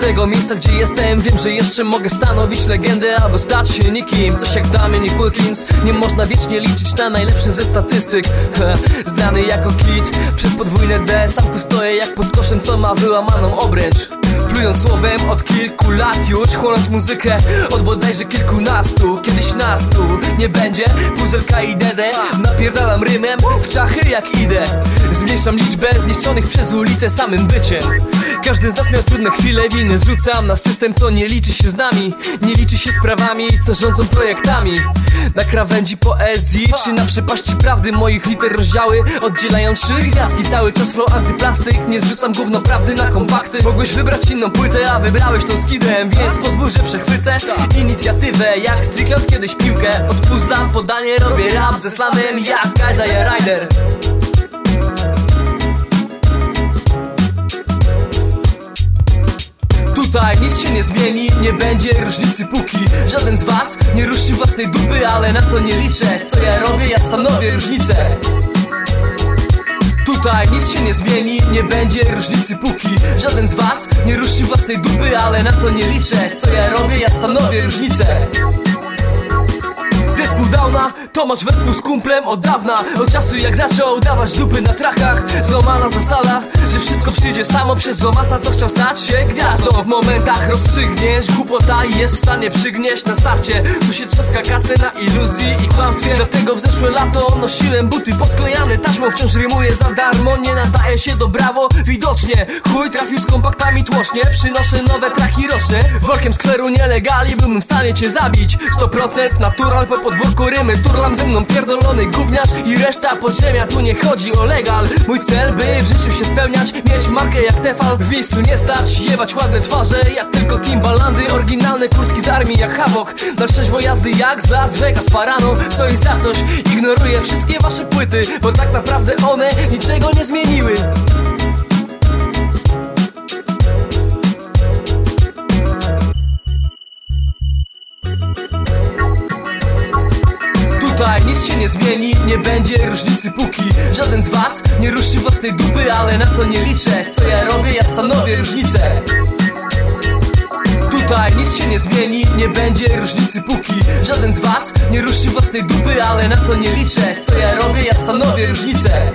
tego miejsca, gdzie jestem. Wiem, że jeszcze mogę stanowić legendę Albo stać się nikim, coś jak Damian i Wilkins. Nie można wiecznie liczyć na najlepszy ze statystyk. Znany jako kit przez podwójne D. Sam tu stoję jak pod koszem, co ma wyłamaną obręcz. Plując słowem od kilku lat już Chłonąc muzykę. Od bodajże kilkunastu Kiedyś nastu. Nie będzie Puzelka i dedę. Napierdalam rymem w czachy jak idę. Zmniejszam liczbę zniszczonych przez ulicę samym byciem Każdy z nas miał trudne chwile Winy. Zrzucam na system, co nie liczy się z nami. Nie liczy się z prawami, co rządzą projektami. Na krawędzi poezji Czy na przepaści prawdy. Moich liter rozdziały Oddzielają trzy gwiazdki. Cały czas flow antyplastyk Nie zrzucam gówno prawdy na kompakty. Mogłeś wybrać inną płytę, a wybrałeś tą skidem Więc pozwól, że przechwycę inicjatywę. Jak Strickland kiedyś piłkę Odpuszczam podanie, robię rap ze slamem Jak Isaiah Ryder nie zmieni, nie będzie różnicy póki Żaden z was nie ruszy własnej dupy, ale na to nie liczę. Co ja robię, ja stanowię różnicę. Tutaj nic się nie zmieni, nie będzie różnicy póki Żaden z was nie ruszy własnej dupy, ale na to nie liczę. Co ja robię, ja stanowię różnicę Zespół Downa, Tomasz wespół z kumplem od dawna. Od czasu jak zaczął dawać dupy na trachach Złamana zasada, że wszystko przyjdzie samo przez złomasa Co chciał stać się gwiazdą. W momentach rozstrzygniesz głupota i jest w stanie przygnieść na starcie. Tu się trzaska kasę na iluzji i kłamstwie. Dlatego w zeszłe lato nosiłem buty posklejane Taśmą wciąż rymuję. Za darmo, nie nadaje się do brawo. Widocznie chuj trafił z kompaktami tłocznie. Przynoszę nowe traki roczne. Workiem skweru nielegali byłbym w stanie cię zabić. 100% natural po podwórku rymy Turlam ze mną pierdolony gówniarz i reszta podziemia. Tu nie chodzi o legal Mój cel by w życiu się spełniać Mieć markę jak Tefal, w miejscu nie stać Jebać ładne twarze jak tylko Timbalandy. Oryginalne kurtki z armii jak Havok Na trzeźwo jazdy jak z Las Vegas Paraną Coś za coś ignoruję wszystkie wasze płyty Bo tak naprawdę one niczego nie zmieniły Tutaj nic się nie zmieni, nie będzie różnicy póki Żaden z was nie ruszy własnej dupy, ale na to nie liczę. Co ja robię, ja stanowię różnicę. Tutaj nic się nie zmieni, nie będzie różnicy póki Żaden z was nie ruszy własnej dupy, ale na to nie liczę. Co ja robię, ja stanowię różnicę